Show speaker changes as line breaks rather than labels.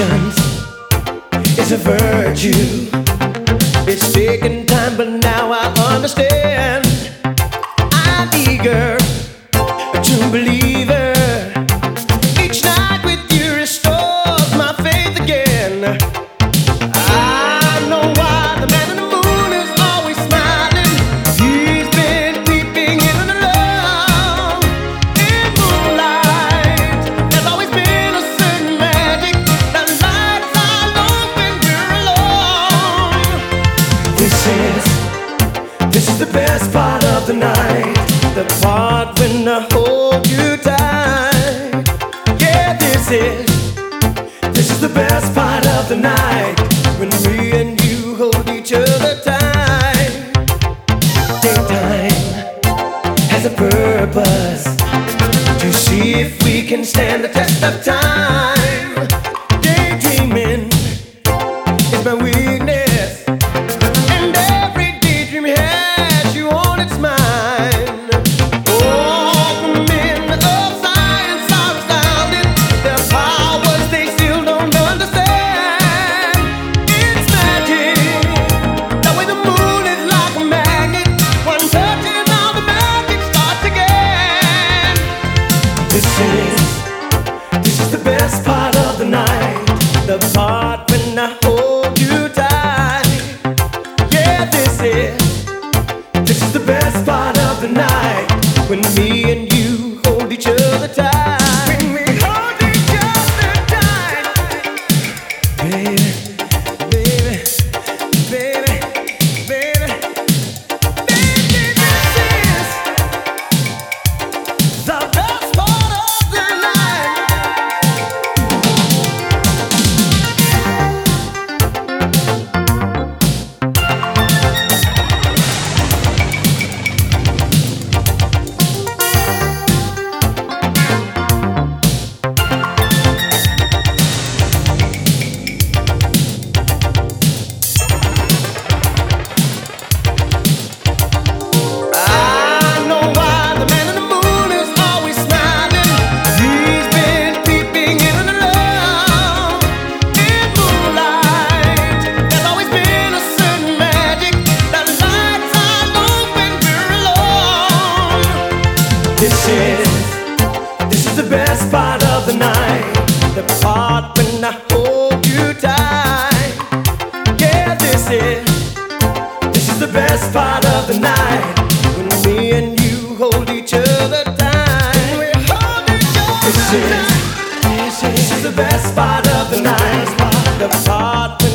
patience is a virtue. It's taking time, but now I understand. best part of the night, the part when I hold you tight. Yeah, this is, this is the best part of the night when me and you hold each other tight. Daytime has a purpose to see if we can stand the test of time. when me and you hold each other tight. the path